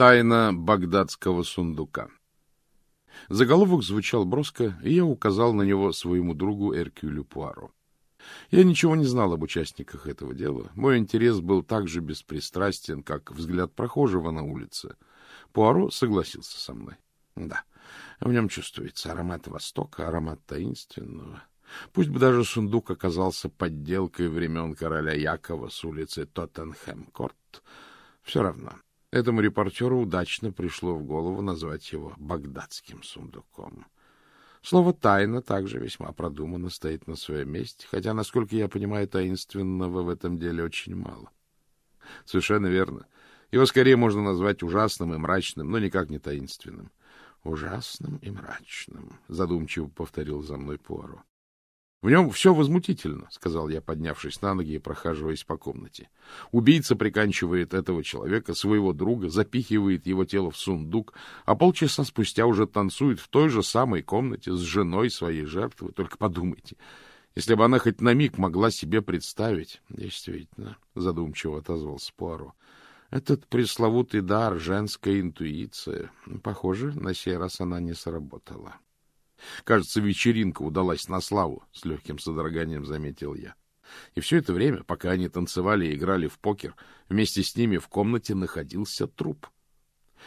Тайна багдадского сундука. Заголовок звучал броско, и я указал на него своему другу Эркюлю Пуаро. Я ничего не знал об участниках этого дела. Мой интерес был так же беспристрастен, как взгляд прохожего на улице. Пуаро согласился со мной. Да, в нем чувствуется аромат Востока, аромат таинственного. Пусть бы даже сундук оказался подделкой времен короля Якова с улицы Тоттенхэм-Корт, все равно Этому репортеру удачно пришло в голову назвать его багдадским сундуком. Слово «тайна» также весьма продуманно стоит на своем месте, хотя, насколько я понимаю, таинственного в этом деле очень мало. Совершенно верно. Его скорее можно назвать ужасным и мрачным, но никак не таинственным. — Ужасным и мрачным, — задумчиво повторил за мной Пуаро. — В нем все возмутительно, — сказал я, поднявшись на ноги и прохаживаясь по комнате. Убийца приканчивает этого человека, своего друга, запихивает его тело в сундук, а полчаса спустя уже танцует в той же самой комнате с женой своей жертвы. Только подумайте, если бы она хоть на миг могла себе представить... — Действительно, — задумчиво отозвался Пуаро. — Этот пресловутый дар, женская интуиция. Похоже, на сей раз она не сработала. — Кажется, вечеринка удалась на славу, — с легким содроганием заметил я. И все это время, пока они танцевали и играли в покер, вместе с ними в комнате находился труп.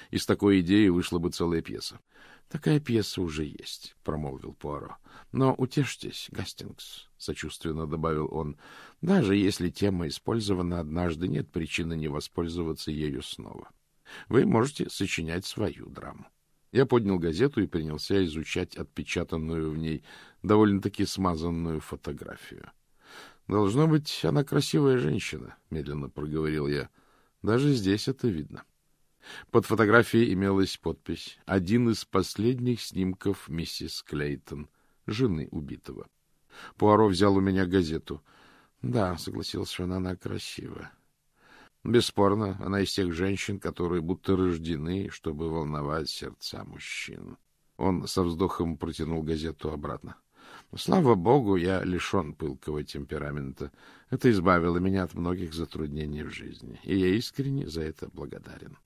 Из такой идеи вышла бы целая пьеса. — Такая пьеса уже есть, — промолвил Пуаро. — Но утешьтесь, Гастингс, — сочувственно добавил он, — даже если тема использована однажды, нет причины не воспользоваться ею снова. Вы можете сочинять свою драму. Я поднял газету и принялся изучать отпечатанную в ней довольно-таки смазанную фотографию. — Должно быть, она красивая женщина, — медленно проговорил я. Даже здесь это видно. Под фотографией имелась подпись «Один из последних снимков миссис Клейтон, жены убитого». Пуаро взял у меня газету. — Да, — согласился он, — она красивая. Бесспорно, она из тех женщин, которые будто рождены, чтобы волновать сердца мужчин. Он со вздохом протянул газету обратно. Слава богу, я лишен пылкого темперамента. Это избавило меня от многих затруднений в жизни, и я искренне за это благодарен.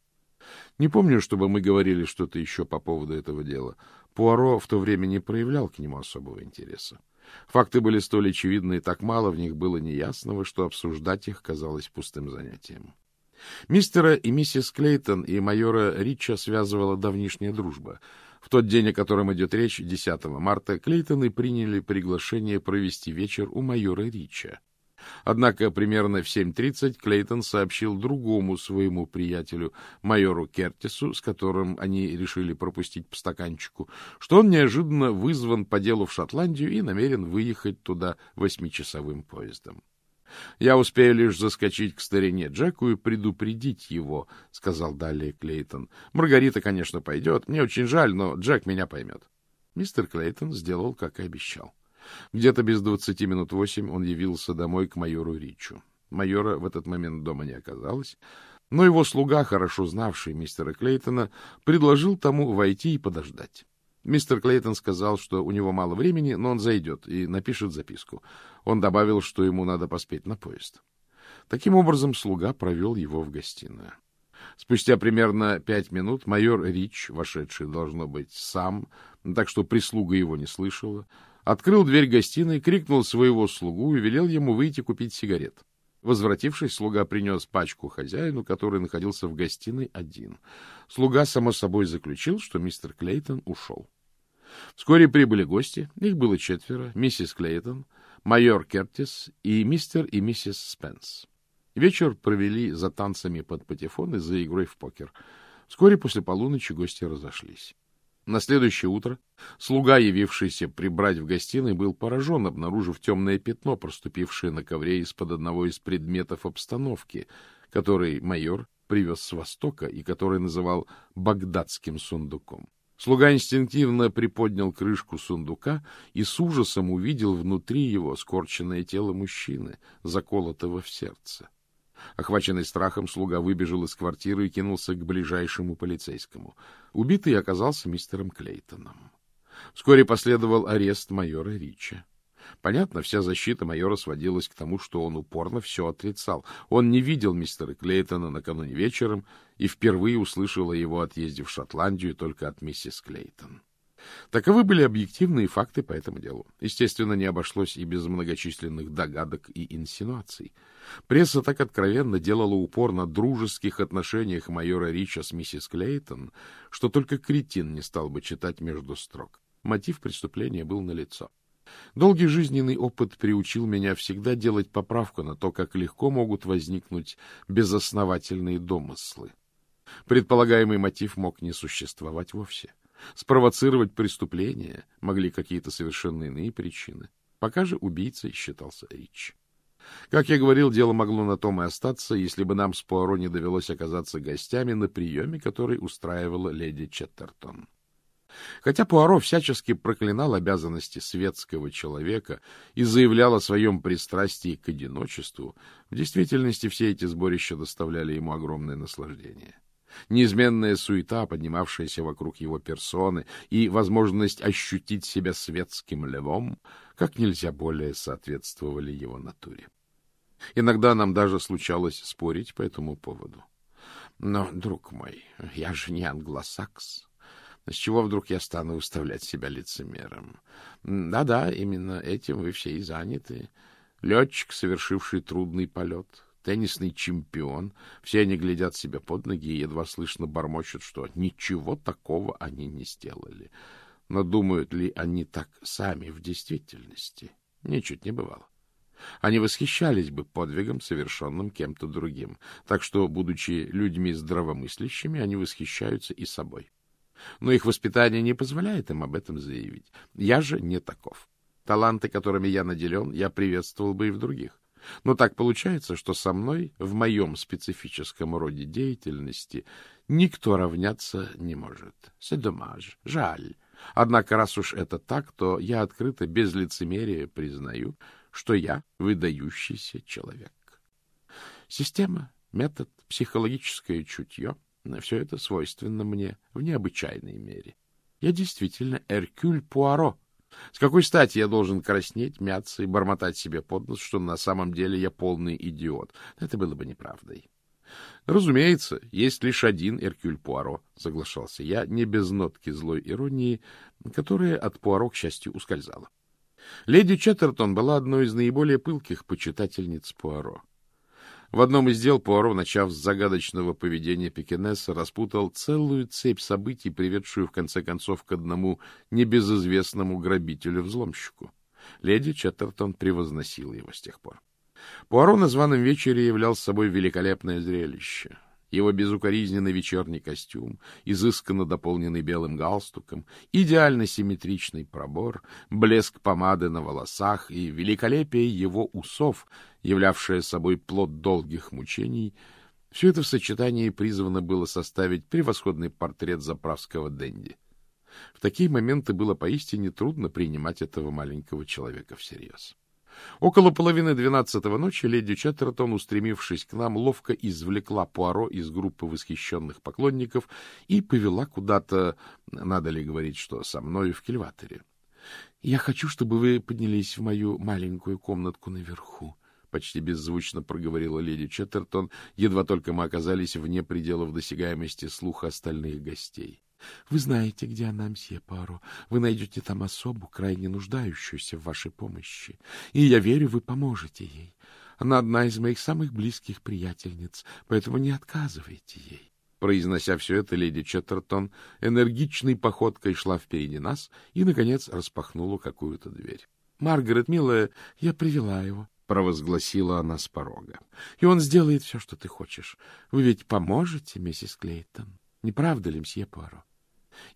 Не помню, чтобы мы говорили что-то еще по поводу этого дела. Пуаро в то время не проявлял к нему особого интереса. Факты были столь очевидны и так мало в них было неясного, что обсуждать их казалось пустым занятием. Мистера и миссис Клейтон и майора Рича связывала давнишняя дружба. В тот день, о котором идет речь, 10 марта, Клейтоны приняли приглашение провести вечер у майора Рича. Однако примерно в 7.30 Клейтон сообщил другому своему приятелю, майору Кертису, с которым они решили пропустить по стаканчику, что он неожиданно вызван по делу в Шотландию и намерен выехать туда восьмичасовым поездом. Я успею лишь заскочить к старине Джеку и предупредить его, — сказал далее Клейтон. — Маргарита, конечно, пойдет. Мне очень жаль, но Джек меня поймет. Мистер Клейтон сделал, как и обещал. Где-то без двадцати минут восемь он явился домой к майору Ричу. Майора в этот момент дома не оказалось, но его слуга, хорошо знавший мистера Клейтона, предложил тому войти и подождать. Мистер Клейтон сказал, что у него мало времени, но он зайдет и напишет записку. Он добавил, что ему надо поспеть на поезд. Таким образом, слуга провел его в гостиную. Спустя примерно пять минут майор Рич, вошедший, должно быть, сам, так что прислуга его не слышала, открыл дверь гостиной, крикнул своего слугу и велел ему выйти купить сигарет. Возвратившись, слуга принес пачку хозяину, который находился в гостиной один. Слуга, само собой, заключил, что мистер Клейтон ушел. Вскоре прибыли гости, их было четверо, миссис Клейтон, майор Кертис и мистер и миссис Спенс. Вечер провели за танцами под патефон и за игрой в покер. Вскоре после полуночи гости разошлись. На следующее утро слуга, явившийся прибрать в гостиной, был поражен, обнаружив темное пятно, проступившее на ковре из-под одного из предметов обстановки, который майор привез с Востока и который называл «багдадским сундуком». Слуга инстинктивно приподнял крышку сундука и с ужасом увидел внутри его скорченное тело мужчины, заколотого в сердце. Охваченный страхом, слуга выбежал из квартиры и кинулся к ближайшему полицейскому. Убитый оказался мистером Клейтоном. Вскоре последовал арест майора Рича. Понятно, вся защита майора сводилась к тому, что он упорно все отрицал. Он не видел мистера Клейтона накануне вечером и впервые услышал о его отъезде в Шотландию только от миссис Клейтон. Таковы были объективные факты по этому делу. Естественно, не обошлось и без многочисленных догадок и инсинуаций. Пресса так откровенно делала упор на дружеских отношениях майора Рича с миссис Клейтон, что только кретин не стал бы читать между строк. Мотив преступления был налицо. Долгий жизненный опыт приучил меня всегда делать поправку на то, как легко могут возникнуть безосновательные домыслы. Предполагаемый мотив мог не существовать вовсе. Спровоцировать преступление могли какие-то совершенно иные причины. Пока же убийцей считался Рич. Как я говорил, дело могло на том и остаться, если бы нам с Пуаро не довелось оказаться гостями на приеме, который устраивала леди Четтертон. Хотя Пуаро всячески проклинал обязанности светского человека и заявлял о своем пристрастии к одиночеству, в действительности все эти сборища доставляли ему огромное наслаждение. Неизменная суета, поднимавшаяся вокруг его персоны, и возможность ощутить себя светским львом, как нельзя более соответствовали его натуре. Иногда нам даже случалось спорить по этому поводу. Но, друг мой, я же не англосакс. С чего вдруг я стану выставлять себя лицемером? Да-да, именно этим вы все и заняты. Летчик, совершивший трудный полет, теннисный чемпион. Все они глядят себе под ноги и едва слышно бормочут, что ничего такого они не сделали. Но думают ли они так сами в действительности? Ничуть не бывало. Они восхищались бы подвигом, совершенным кем-то другим. Так что, будучи людьми здравомыслящими, они восхищаются и собой. Но их воспитание не позволяет им об этом заявить. Я же не таков. Таланты, которыми я наделен, я приветствовал бы и в других. Но так получается, что со мной в моем специфическом роде деятельности никто равняться не может. Седомаж. Жаль. Однако, раз уж это так, то я открыто, без лицемерия признаю, что я выдающийся человек. Система, метод, психологическое чутье — все это свойственно мне в необычайной мере. Я действительно Эркюль Пуаро — с какой стати я должен краснеть, мяться и бормотать себе под нос, что на самом деле я полный идиот? Это было бы неправдой. Разумеется, есть лишь один Эркюль Пуаро, соглашался я, не без нотки злой иронии, которая от Пуаро, к счастью, ускользала. Леди Четтертон была одной из наиболее пылких почитательниц Пуаро. В одном из дел Пуаро, начав с загадочного поведения Пекинеса, распутал целую цепь событий, приведшую в конце концов к одному небезызвестному грабителю-взломщику. Леди Четтертон превозносила его с тех пор. Пуаро на званом вечере являл собой великолепное зрелище. Его безукоризненный вечерний костюм, изысканно дополненный белым галстуком, идеально симметричный пробор, блеск помады на волосах и великолепие его усов, являвшее собой плод долгих мучений, все это в сочетании призвано было составить превосходный портрет заправского денди. В такие моменты было поистине трудно принимать этого маленького человека всерьез. Около половины двенадцатого ночи леди Чаттертон, устремившись к нам, ловко извлекла Пуаро из группы восхищенных поклонников и повела куда-то, надо ли говорить, что со мной в кельваторе. — Я хочу, чтобы вы поднялись в мою маленькую комнатку наверху, — почти беззвучно проговорила леди Чаттертон, едва только мы оказались вне пределов досягаемости слуха остальных гостей. Вы знаете, где она, мсье Паро. Вы найдете там особу, крайне нуждающуюся в вашей помощи. И я верю, вы поможете ей. Она одна из моих самых близких приятельниц, поэтому не отказывайте ей. Произнося все это, леди Четтертон энергичной походкой шла впереди нас и, наконец, распахнула какую-то дверь. — Маргарет, милая, я привела его, — провозгласила она с порога. — И он сделает все, что ты хочешь. Вы ведь поможете, миссис Клейтон? Не правда ли, мсье Пуаро?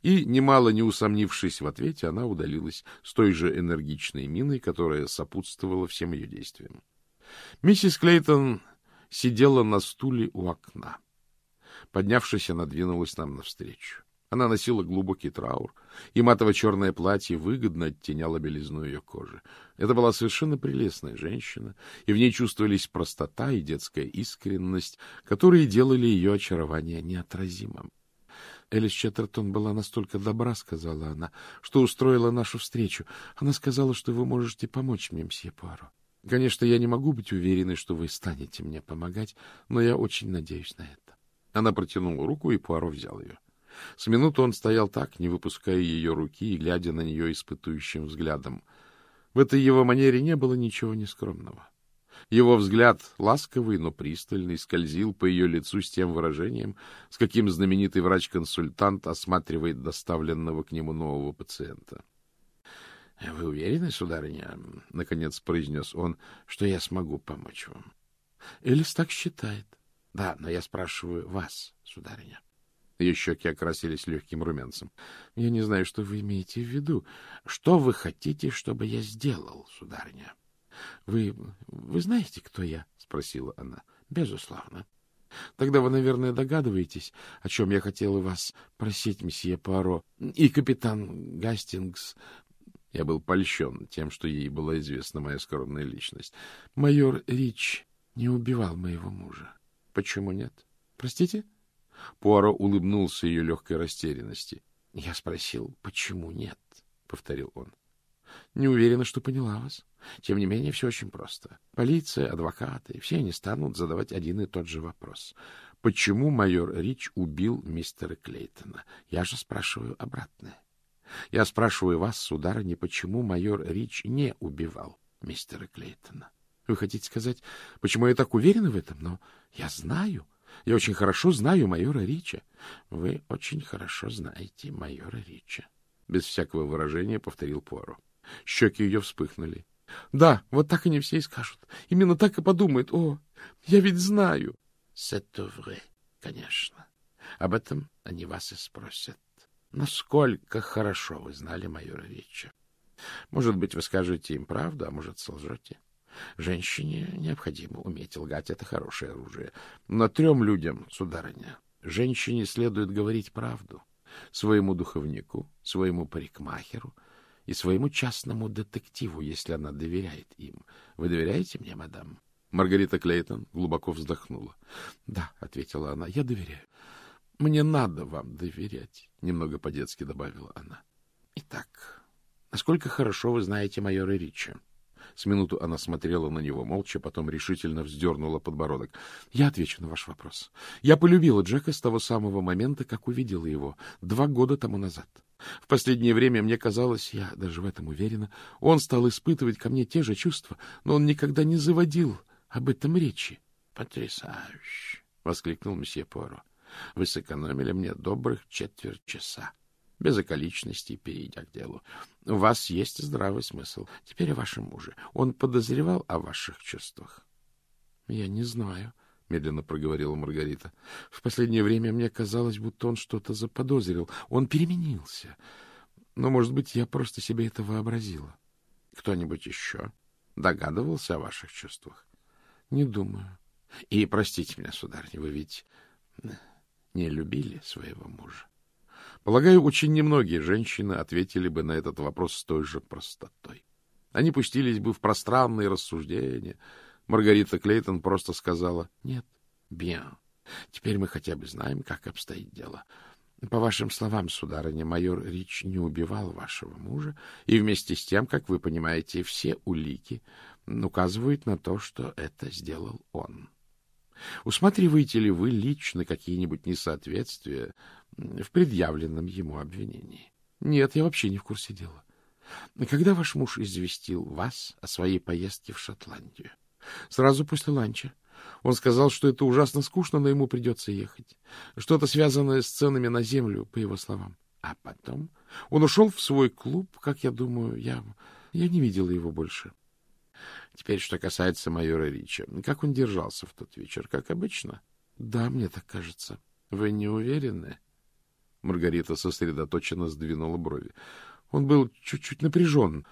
И, немало не усомнившись в ответе, она удалилась с той же энергичной миной, которая сопутствовала всем ее действиям. Миссис Клейтон сидела на стуле у окна. Поднявшись, она двинулась нам навстречу. Она носила глубокий траур, и матово-черное платье выгодно оттеняло белизну ее кожи. Это была совершенно прелестная женщина, и в ней чувствовались простота и детская искренность, которые делали ее очарование неотразимым. Элис Четтертон была настолько добра, — сказала она, — что устроила нашу встречу. Она сказала, что вы можете помочь мне, мсье Пуаро. Конечно, я не могу быть уверенной, что вы станете мне помогать, но я очень надеюсь на это. Она протянула руку, и Пуаро взял ее. С минуты он стоял так, не выпуская ее руки и глядя на нее испытующим взглядом. В этой его манере не было ничего нескромного. Его взгляд, ласковый, но пристальный, скользил по ее лицу с тем выражением, с каким знаменитый врач-консультант осматривает доставленного к нему нового пациента. — Вы уверены, сударыня, — наконец произнес он, — что я смогу помочь вам? — Элис так считает. — Да, но я спрашиваю вас, сударыня. Ее щеки окрасились легким румянцем. — Я не знаю, что вы имеете в виду. Что вы хотите, чтобы я сделал, сударыня? — Вы... вы знаете, кто я? — спросила она. — Безусловно. — Тогда вы, наверное, догадываетесь, о чем я хотела вас просить, месье Пуаро. И капитан Гастингс я был польщен тем, что ей была известна моя скромная личность. Майор Рич не убивал моего мужа. Почему нет? Простите? Пуаро улыбнулся ее легкой растерянности. Я спросил, почему нет? Повторил он. Не уверена, что поняла вас. Тем не менее, все очень просто. Полиция, адвокаты, все они станут задавать один и тот же вопрос. Почему майор Рич убил мистера Клейтона? Я же спрашиваю обратное. Я спрашиваю вас, сударыня, почему майор Рич не убивал мистера Клейтона? Вы хотите сказать, почему я так уверена в этом? Но я знаю. Я очень хорошо знаю майора Рича. Вы очень хорошо знаете майора Рича. Без всякого выражения повторил Пуаро. Щеки ее вспыхнули. Да, вот так они все и скажут. Именно так и подумают. О, я ведь знаю. Vrai, конечно. Об этом они вас и спросят. Насколько хорошо вы знали майора Рича? Может быть, вы скажете им правду, а может, солжете. Женщине необходимо уметь лгать, это хорошее оружие. Но трем людям, сударыня, женщине следует говорить правду. Своему духовнику, своему парикмахеру и своему частному детективу, если она доверяет им. Вы доверяете мне, мадам? Маргарита Клейтон глубоко вздохнула. — Да, — ответила она, — я доверяю. Мне надо вам доверять, — немного по-детски добавила она. — Итак, насколько хорошо вы знаете майора Рича? С минуту она смотрела на него молча, потом решительно вздернула подбородок. — Я отвечу на ваш вопрос. Я полюбила Джека с того самого момента, как увидела его, два года тому назад. В последнее время мне казалось, я даже в этом уверена, он стал испытывать ко мне те же чувства, но он никогда не заводил об этом речи. — Потрясающе! — воскликнул месье Пуаро. Вы сэкономили мне добрых четверть часа, без околичностей, перейдя к делу. У вас есть здравый смысл. Теперь о вашем муже. Он подозревал о ваших чувствах? — Я не знаю, — медленно проговорила Маргарита. — В последнее время мне казалось, будто он что-то заподозрил. Он переменился. Но, может быть, я просто себе это вообразила. — Кто-нибудь еще догадывался о ваших чувствах? — Не думаю. — И простите меня, сударыня, вы ведь не любили своего мужа? Полагаю, очень немногие женщины ответили бы на этот вопрос с той же простотой. Они пустились бы в пространные рассуждения. Маргарита Клейтон просто сказала «Нет, bien. Теперь мы хотя бы знаем, как обстоит дело. По вашим словам, сударыня, майор Рич не убивал вашего мужа, и вместе с тем, как вы понимаете, все улики указывают на то, что это сделал он. Усматриваете ли вы лично какие-нибудь несоответствия в предъявленном ему обвинении? Нет, я вообще не в курсе дела. Когда ваш муж известил вас о своей поездке в Шотландию? Сразу после ланча. Он сказал, что это ужасно скучно, но ему придется ехать. Что-то связанное с ценами на землю, по его словам. А потом он ушел в свой клуб, как я думаю, я, я не видела его больше. Теперь, что касается майора Рича. Как он держался в тот вечер? Как обычно? Да, мне так кажется. Вы не уверены? Маргарита сосредоточенно сдвинула брови. Он был чуть-чуть напряжен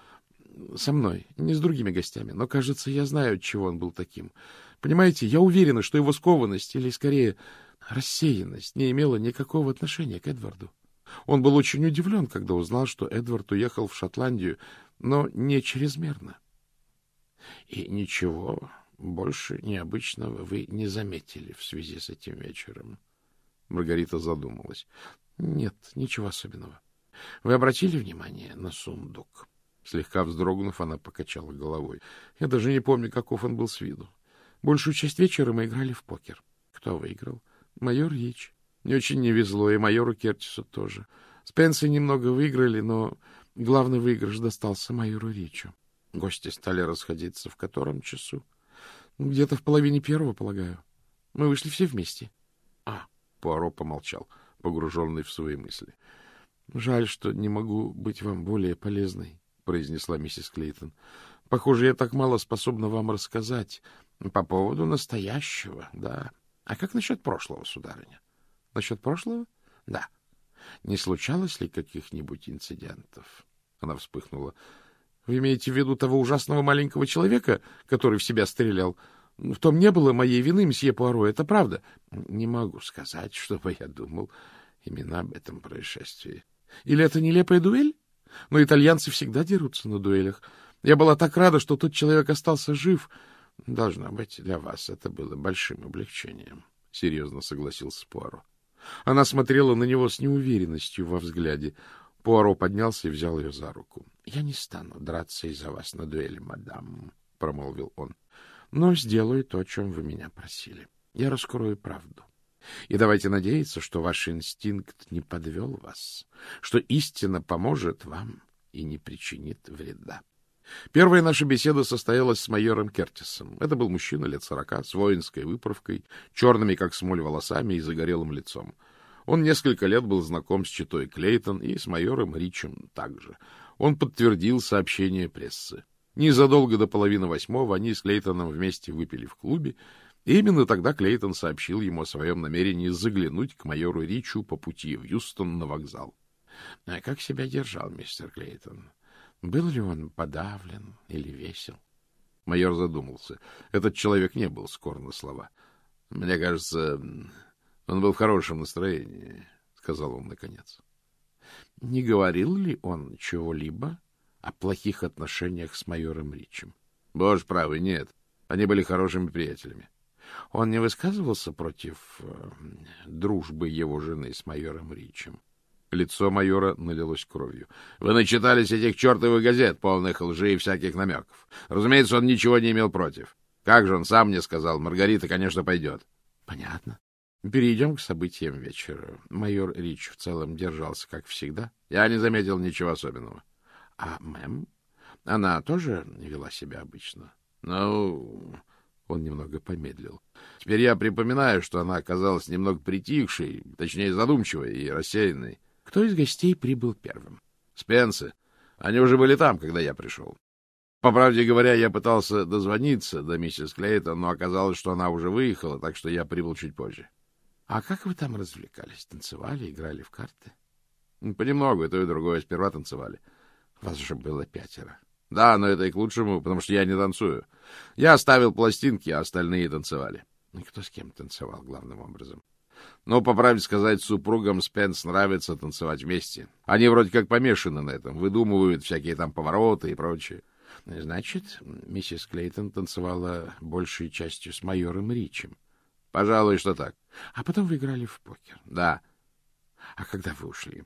со мной, не с другими гостями, но, кажется, я знаю, чего он был таким. Понимаете, я уверена, что его скованность, или, скорее, рассеянность, не имела никакого отношения к Эдварду. Он был очень удивлен, когда узнал, что Эдвард уехал в Шотландию, но не чрезмерно. И ничего больше необычного вы не заметили в связи с этим вечером? Маргарита задумалась. — Нет, ничего особенного. Вы обратили внимание на сундук? Слегка вздрогнув, она покачала головой. Я даже не помню, каков он был с виду. Большую часть вечера мы играли в покер. Кто выиграл? Майор Рич. Мне очень не везло, и майору Кертису тоже. Спенсы немного выиграли, но главный выигрыш достался майору Ричу. Гости стали расходиться в котором часу? Где-то в половине первого, полагаю. Мы вышли все вместе. А, Пуаро помолчал, погруженный в свои мысли. — Жаль, что не могу быть вам более полезной, — произнесла миссис Клейтон. — Похоже, я так мало способна вам рассказать. По поводу настоящего, да. А как насчет прошлого, сударыня? Насчет прошлого? Да. Не случалось ли каких-нибудь инцидентов? Она вспыхнула. Вы имеете в виду того ужасного маленького человека, который в себя стрелял? В том не было моей вины, мсье Пуаро, это правда. Не могу сказать, чтобы я думал именно об этом происшествии. Или это нелепая дуэль? Но итальянцы всегда дерутся на дуэлях. Я была так рада, что тот человек остался жив. Должно быть, для вас это было большим облегчением, — серьезно согласился Пуаро. Она смотрела на него с неуверенностью во взгляде. Пуаро поднялся и взял ее за руку. — Я не стану драться из-за вас на дуэли, мадам, — промолвил он. — Но сделаю то, о чем вы меня просили. Я раскрою правду. И давайте надеяться, что ваш инстинкт не подвел вас, что истина поможет вам и не причинит вреда. Первая наша беседа состоялась с майором Кертисом. Это был мужчина лет сорока, с воинской выправкой, черными, как смоль, волосами и загорелым лицом. Он несколько лет был знаком с читой Клейтон и с майором Ричем также. Он подтвердил сообщение прессы. Незадолго до половины восьмого они с Клейтоном вместе выпили в клубе, и именно тогда Клейтон сообщил ему о своем намерении заглянуть к майору Ричу по пути в Юстон на вокзал. — А как себя держал мистер Клейтон? Был ли он подавлен или весел? Майор задумался. Этот человек не был скор на слова. — Мне кажется, он был в хорошем настроении, — сказал он наконец. — Не говорил ли он чего-либо о плохих отношениях с майором Ричем? — Боже правый, нет. Они были хорошими приятелями. Он не высказывался против э, дружбы его жены с майором Ричем? Лицо майора налилось кровью. — Вы начитались этих чертовых газет, полных лжи и всяких намеков. Разумеется, он ничего не имел против. Как же он сам мне сказал, Маргарита, конечно, пойдет. — Понятно. Перейдем к событиям вечера. Майор Рич в целом держался, как всегда. Я не заметил ничего особенного. — А мэм? Она тоже вела себя обычно? — Ну... Он немного помедлил. Теперь я припоминаю, что она оказалась немного притихшей, точнее задумчивой и рассеянной. Кто из гостей прибыл первым? Спенсы. Они уже были там, когда я пришел. По правде говоря, я пытался дозвониться до миссис Клейтон, но оказалось, что она уже выехала, так что я прибыл чуть позже. — А как вы там развлекались? Танцевали, играли в карты? — Понемногу, и то, и другое. Сперва танцевали. Вас же было пятеро. — Да, но это и к лучшему, потому что я не танцую. Я оставил пластинки, а остальные танцевали. — И кто с кем танцевал главным образом? Но, по правде сказать, супругам Спенс нравится танцевать вместе. Они вроде как помешаны на этом, выдумывают всякие там повороты и прочее. Значит, миссис Клейтон танцевала большей частью с майором Ричем. Пожалуй, что так. А потом вы играли в покер. Да. А когда вы ушли?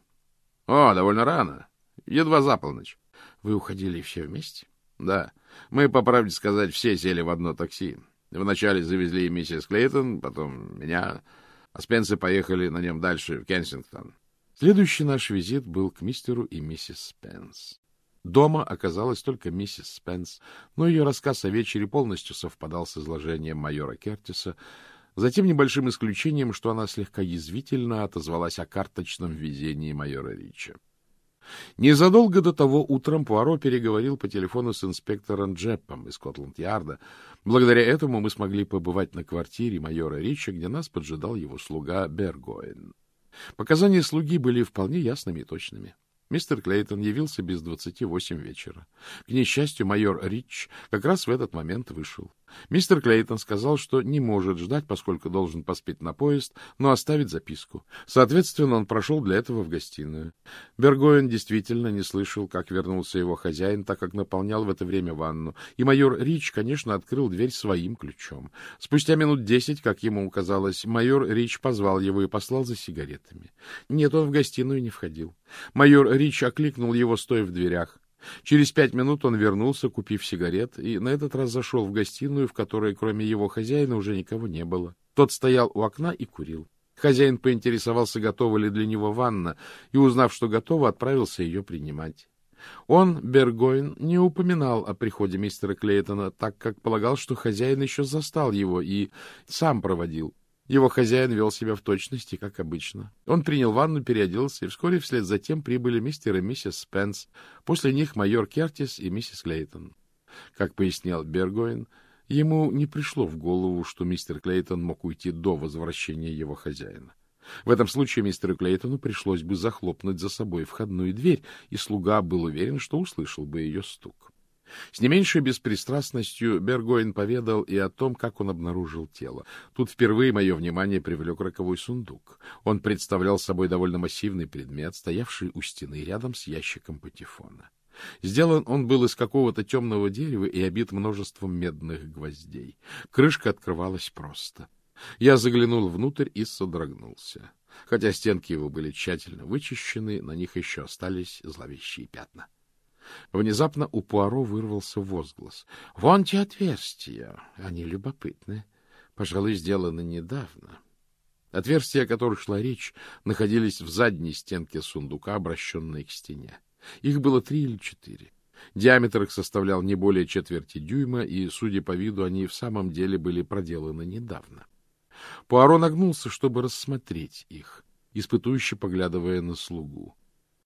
О, довольно рано. Едва за полночь. Вы уходили все вместе? Да. Мы, по правде сказать, все сели в одно такси. Вначале завезли миссис Клейтон, потом меня... А Спенсы поехали на нем дальше, в Кенсингтон. Следующий наш визит был к мистеру и миссис Спенс. Дома оказалась только миссис Спенс, но ее рассказ о вечере полностью совпадал с изложением майора Кертиса, за тем небольшим исключением, что она слегка язвительно отозвалась о карточном везении майора Рича. Незадолго до того утром Пуаро переговорил по телефону с инспектором Джеппом из Скотланд-Ярда. Благодаря этому мы смогли побывать на квартире майора Рича, где нас поджидал его слуга Бергоин. Показания слуги были вполне ясными и точными. Мистер Клейтон явился без двадцати восемь вечера. К несчастью, майор Рич как раз в этот момент вышел. Мистер Клейтон сказал, что не может ждать, поскольку должен поспеть на поезд, но оставить записку. Соответственно, он прошел для этого в гостиную. Бергоин действительно не слышал, как вернулся его хозяин, так как наполнял в это время ванну, и майор Рич, конечно, открыл дверь своим ключом. Спустя минут десять, как ему казалось, майор Рич позвал его и послал за сигаретами. Нет, он в гостиную не входил. Майор Рич окликнул его, стоя в дверях. Через пять минут он вернулся, купив сигарет, и на этот раз зашел в гостиную, в которой кроме его хозяина уже никого не было. Тот стоял у окна и курил. Хозяин поинтересовался, готова ли для него ванна, и, узнав, что готова, отправился ее принимать. Он, Бергойн, не упоминал о приходе мистера Клейтона, так как полагал, что хозяин еще застал его и сам проводил. Его хозяин вел себя в точности, как обычно. Он принял ванну, переоделся, и вскоре вслед за тем прибыли мистер и миссис Спенс, после них майор Кертис и миссис Клейтон. Как пояснял Бергоин, ему не пришло в голову, что мистер Клейтон мог уйти до возвращения его хозяина. В этом случае мистеру Клейтону пришлось бы захлопнуть за собой входную дверь, и слуга был уверен, что услышал бы ее стук. С не меньшей беспристрастностью Бергоин поведал и о том, как он обнаружил тело. Тут впервые мое внимание привлек роковой сундук. Он представлял собой довольно массивный предмет, стоявший у стены рядом с ящиком патефона. Сделан он был из какого-то темного дерева и обит множеством медных гвоздей. Крышка открывалась просто. Я заглянул внутрь и содрогнулся. Хотя стенки его были тщательно вычищены, на них еще остались зловещие пятна. Внезапно у Пуаро вырвался возглас. — Вон те отверстия. Они любопытны. Пожалуй, сделаны недавно. Отверстия, о которых шла речь, находились в задней стенке сундука, обращенной к стене. Их было три или четыре. Диаметр их составлял не более четверти дюйма, и, судя по виду, они в самом деле были проделаны недавно. Пуаро нагнулся, чтобы рассмотреть их, испытующе поглядывая на слугу. —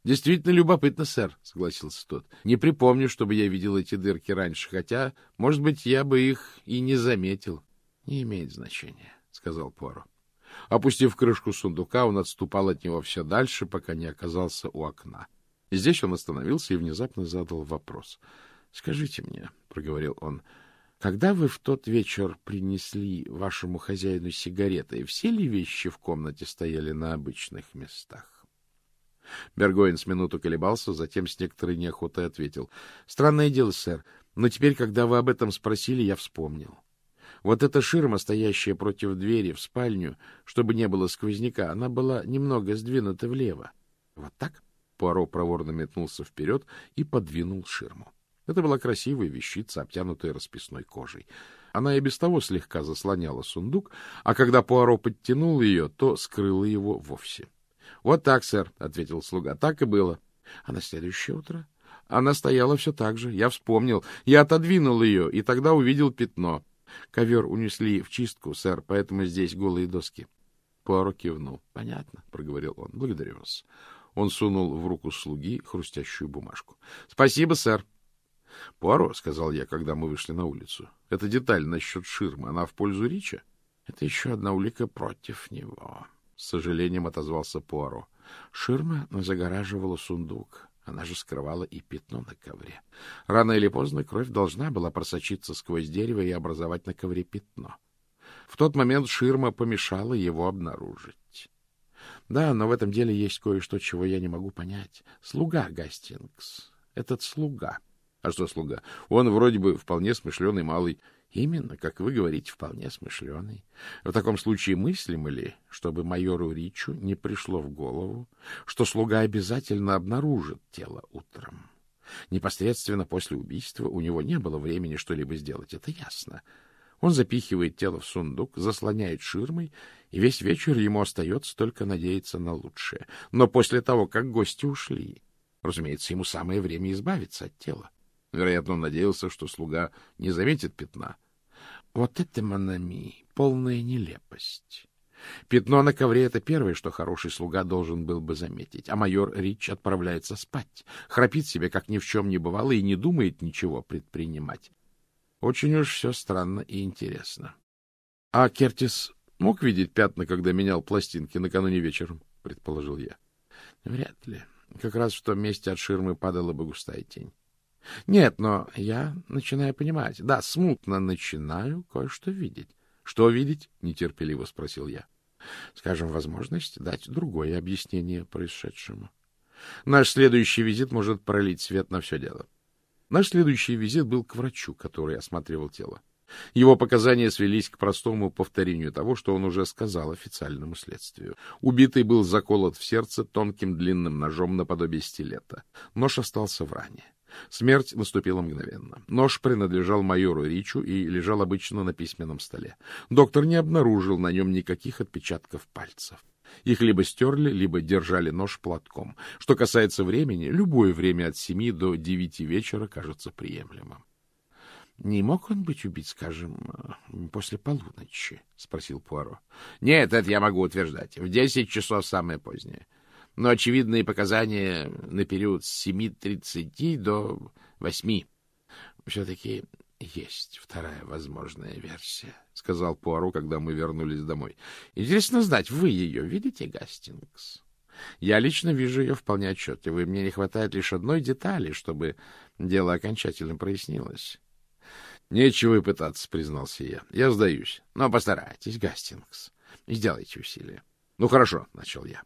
Действительно любопытно, сэр, — согласился тот. — Не припомню, чтобы я видел эти дырки раньше, хотя, может быть, я бы их и не заметил. — Не имеет значения, — сказал Пуаро. Опустив крышку сундука, он отступал от него все дальше, пока не оказался у окна. Здесь он остановился и внезапно задал вопрос. — Скажите мне, — проговорил он, — когда вы в тот вечер принесли вашему хозяину сигареты, все ли вещи в комнате стояли на обычных местах? Бергоин с минуту колебался, затем с некоторой неохотой ответил. — Странное дело, сэр, но теперь, когда вы об этом спросили, я вспомнил. Вот эта ширма, стоящая против двери в спальню, чтобы не было сквозняка, она была немного сдвинута влево. — Вот так? Пуаро проворно метнулся вперед и подвинул ширму. Это была красивая вещица, обтянутая расписной кожей. Она и без того слегка заслоняла сундук, а когда Пуаро подтянул ее, то скрыла его вовсе. —— Вот так, сэр, — ответил слуга. — Так и было. А на следующее утро она стояла все так же. Я вспомнил. Я отодвинул ее, и тогда увидел пятно. Ковер унесли в чистку, сэр, поэтому здесь голые доски. Пуаро кивнул. — Понятно, — проговорил он. — Благодарю вас. Он сунул в руку слуги хрустящую бумажку. — Спасибо, сэр. — Пуаро, — сказал я, когда мы вышли на улицу, — эта деталь насчет ширмы, она в пользу Рича? — Это еще одна улика против него. — с сожалением отозвался Пуаро. Ширма загораживала сундук. Она же скрывала и пятно на ковре. Рано или поздно кровь должна была просочиться сквозь дерево и образовать на ковре пятно. В тот момент ширма помешала его обнаружить. Да, но в этом деле есть кое-что, чего я не могу понять. Слуга Гастингс. Этот слуга. А что слуга? Он вроде бы вполне смышленый малый. Именно, как вы говорите, вполне смышленый. В таком случае мыслимо ли, чтобы майору Ричу не пришло в голову, что слуга обязательно обнаружит тело утром? Непосредственно после убийства у него не было времени что-либо сделать, это ясно. Он запихивает тело в сундук, заслоняет ширмой, и весь вечер ему остается только надеяться на лучшее. Но после того, как гости ушли, разумеется, ему самое время избавиться от тела. Вероятно, он надеялся, что слуга не заметит пятна. Вот это, Монами, полная нелепость. Пятно на ковре — это первое, что хороший слуга должен был бы заметить. А майор Рич отправляется спать, храпит себе, как ни в чем не бывало, и не думает ничего предпринимать. Очень уж все странно и интересно. — А Кертис мог видеть пятна, когда менял пластинки накануне вечером? — предположил я. — Вряд ли. Как раз в том месте от ширмы падала бы густая тень. — Нет, но я начинаю понимать. Да, смутно начинаю кое-что видеть. — Что видеть? — нетерпеливо спросил я. — Скажем, возможность дать другое объяснение происшедшему. Наш следующий визит может пролить свет на все дело. Наш следующий визит был к врачу, который осматривал тело. Его показания свелись к простому повторению того, что он уже сказал официальному следствию. Убитый был заколот в сердце тонким длинным ножом наподобие стилета. Нож остался в ране. Смерть наступила мгновенно. Нож принадлежал майору Ричу и лежал обычно на письменном столе. Доктор не обнаружил на нем никаких отпечатков пальцев. Их либо стерли, либо держали нож платком. Что касается времени, любое время от семи до девяти вечера кажется приемлемым. — Не мог он быть убит, скажем, после полуночи? — спросил Пуаро. — Нет, это я могу утверждать. В десять часов самое позднее. Но очевидные показания на период с семи тридцати до восьми. Все-таки есть вторая возможная версия, — сказал Пуаро, когда мы вернулись домой. — Интересно знать, вы ее видите, Гастингс? Я лично вижу ее вполне отчетливо, и мне не хватает лишь одной детали, чтобы дело окончательно прояснилось. — Нечего и пытаться, — признался я. — Я сдаюсь. Но постарайтесь, Гастингс. Сделайте усилия. — Ну, хорошо, — начал я.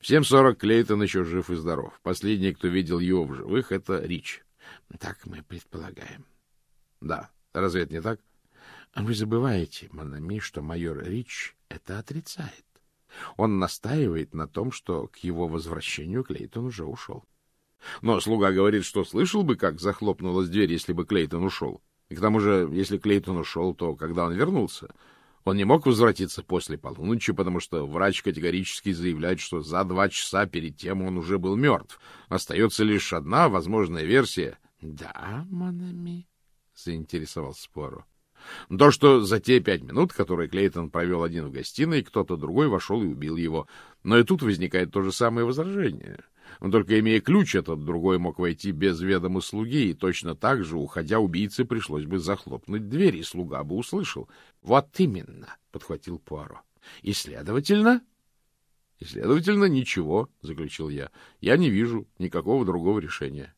В 7.40 Клейтон еще жив и здоров. Последний, кто видел его в живых, — это Рич. — Так мы предполагаем. — да. Разве это не так? Вы забываете, Монами, что майор Рич это отрицает. Он настаивает на том, что к его возвращению Клейтон уже ушел. Но слуга говорит, что слышал бы, как захлопнулась дверь, если бы Клейтон ушел. И к тому же, если Клейтон ушел, то когда он вернулся? Он не мог возвратиться после полуночи, потому что врач категорически заявляет, что за два часа перед тем он уже был мертв. Остается лишь одна возможная версия. — Да, Монами, — заинтересовался Пуаро. — То, что за те пять минут, которые Клейтон провел один в гостиной, кто-то другой вошел и убил его. Но и тут возникает то же самое возражение. Но только имея ключ, этот другой мог войти без ведома слуги, и точно так же, уходя, убийце пришлось бы захлопнуть дверь, и слуга бы услышал. — Вот именно, — подхватил Пуаро. — И, следовательно... — И, следовательно, ничего, — заключил я. — Я не вижу никакого другого решения.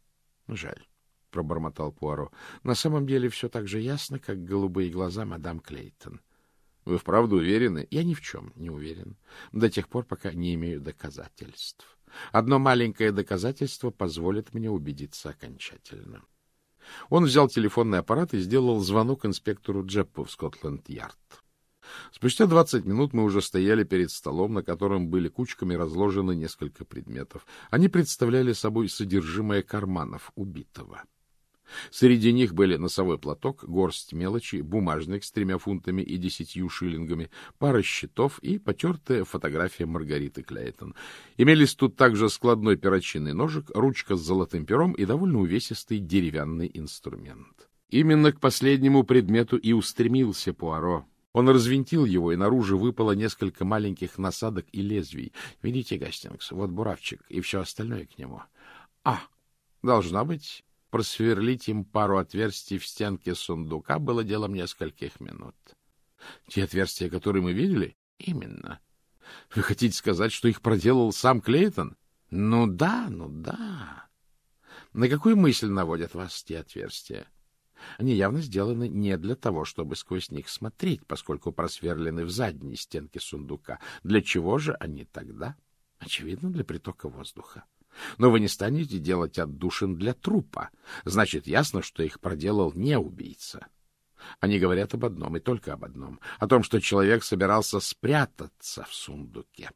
Жаль. — пробормотал Пуаро. — На самом деле все так же ясно, как голубые глаза мадам Клейтон. — Вы вправду уверены? — Я ни в чем не уверен. До тех пор, пока не имею доказательств. Одно маленькое доказательство позволит мне убедиться окончательно. Он взял телефонный аппарат и сделал звонок инспектору Джеппу в Скотланд-Ярд. Спустя двадцать минут мы уже стояли перед столом, на котором были кучками разложены несколько предметов. Они представляли собой содержимое карманов убитого. Среди них были носовой платок, горсть мелочи, бумажник с тремя фунтами и десятью шиллингами, пара счетов и потертая фотография Маргариты Клейтон. Имелись тут также складной перочинный ножик, ручка с золотым пером и довольно увесистый деревянный инструмент. Именно к последнему предмету и устремился Пуаро. Он развинтил его, и наружу выпало несколько маленьких насадок и лезвий. Видите, Гастингс, вот буравчик и все остальное к нему. А, должна быть, просверлить им пару отверстий в стенке сундука было делом нескольких минут. Те отверстия, которые мы видели? Именно. Вы хотите сказать, что их проделал сам Клейтон? Ну да, ну да. На какую мысль наводят вас те отверстия? Они явно сделаны не для того, чтобы сквозь них смотреть, поскольку просверлены в задней стенке сундука. Для чего же они тогда? Очевидно, для притока воздуха. Но вы не станете делать отдушин для трупа. Значит, ясно, что их проделал не убийца. Они говорят об одном и только об одном. О том, что человек собирался спрятаться в сундуке.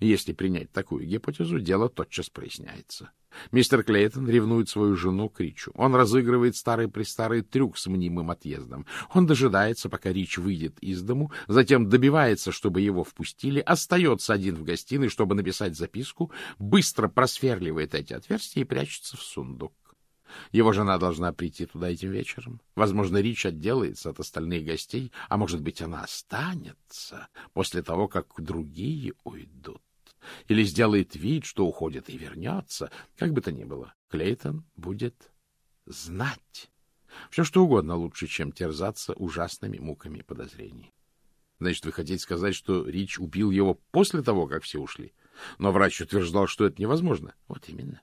Если принять такую гипотезу, дело тотчас проясняется. Мистер Клейтон ревнует свою жену к Ричу. Он разыгрывает старый-престарый трюк с мнимым отъездом. Он дожидается, пока Рич выйдет из дому, затем добивается, чтобы его впустили, остается один в гостиной, чтобы написать записку, быстро просверливает эти отверстия и прячется в сундук. Его жена должна прийти туда этим вечером. Возможно, Рич отделается от остальных гостей, а может быть, она останется после того, как другие уйдут или сделает вид, что уходит и вернется. Как бы то ни было, Клейтон будет знать. Все что угодно лучше, чем терзаться ужасными муками подозрений. Значит, вы хотите сказать, что Рич убил его после того, как все ушли? Но врач утверждал, что это невозможно. Вот именно.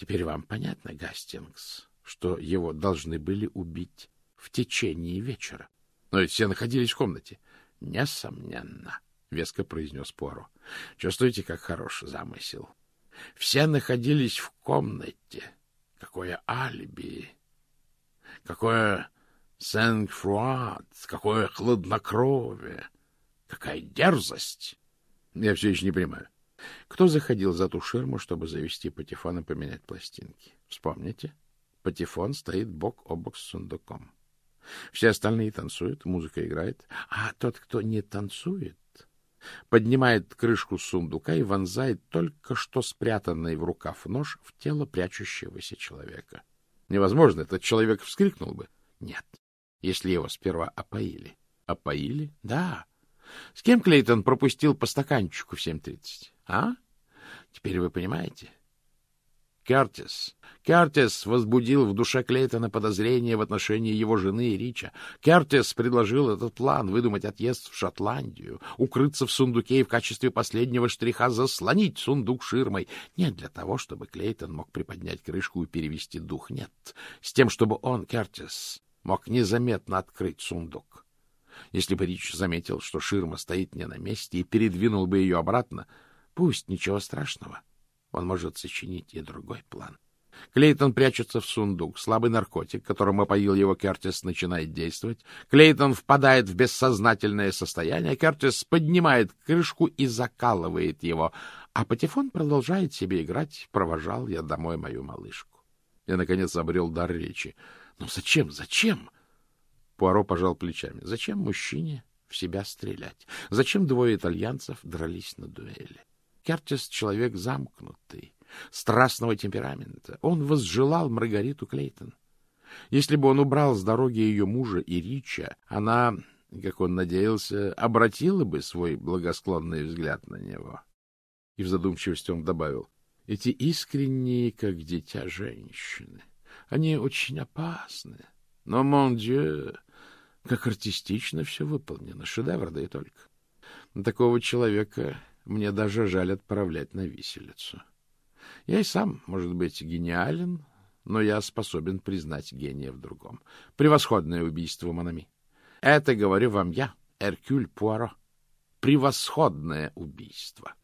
Теперь вам понятно, Гастингс, что его должны были убить в течение вечера. Но ведь все находились в комнате. — Несомненно, — веско произнес Пуаро. — Чувствуете, как хороший замысел? Все находились в комнате. Какое алиби! Какое сен-фруат! Какое хладнокровие! Какая дерзость! Я все еще не понимаю. Кто заходил за ту ширму, чтобы завести патефон и поменять пластинки? Вспомните. Патефон стоит бок о бок с сундуком. Все остальные танцуют, музыка играет. А тот, кто не танцует, поднимает крышку сундука и вонзает только что спрятанный в рукав нож в тело прячущегося человека. Невозможно, этот человек вскрикнул бы. Нет, если его сперва опоили. Опоили? Да. С кем Клейтон пропустил по стаканчику в 7.30? А? Теперь вы понимаете? Кертис. Кертис возбудил в душе Клейтона подозрения в отношении его жены и Рича. Кертис предложил этот план выдумать отъезд в Шотландию, укрыться в сундуке и в качестве последнего штриха заслонить сундук ширмой. Не для того, чтобы Клейтон мог приподнять крышку и перевести дух, нет. С тем, чтобы он, Кертис, мог незаметно открыть сундук. Если бы Рич заметил, что ширма стоит не на месте, и передвинул бы ее обратно, пусть, ничего страшного. Он может сочинить и другой план. Клейтон прячется в сундук. Слабый наркотик, которым опоил его Кертис, начинает действовать. Клейтон впадает в бессознательное состояние. Кертис поднимает крышку и закалывает его. А Патефон продолжает себе играть. Провожал я домой мою малышку. Я, наконец, обрел дар речи. — Ну зачем, зачем? Пуаро пожал плечами. Зачем мужчине в себя стрелять? Зачем двое итальянцев дрались на дуэли? Кертис — человек замкнутый, страстного темперамента. Он возжелал Маргариту Клейтон. Если бы он убрал с дороги ее мужа и Рича, она, как он надеялся, обратила бы свой благосклонный взгляд на него. И в задумчивости он добавил, эти искренние, как дитя, женщины, они очень опасны. Но, мон дью, как артистично все выполнено, шедевр, да и только. Такого человека мне даже жаль отправлять на виселицу. Я и сам, может быть, гениален, но я способен признать гения в другом. Превосходное убийство Монами. Это говорю вам я, Эркюль Пуаро. Превосходное убийство.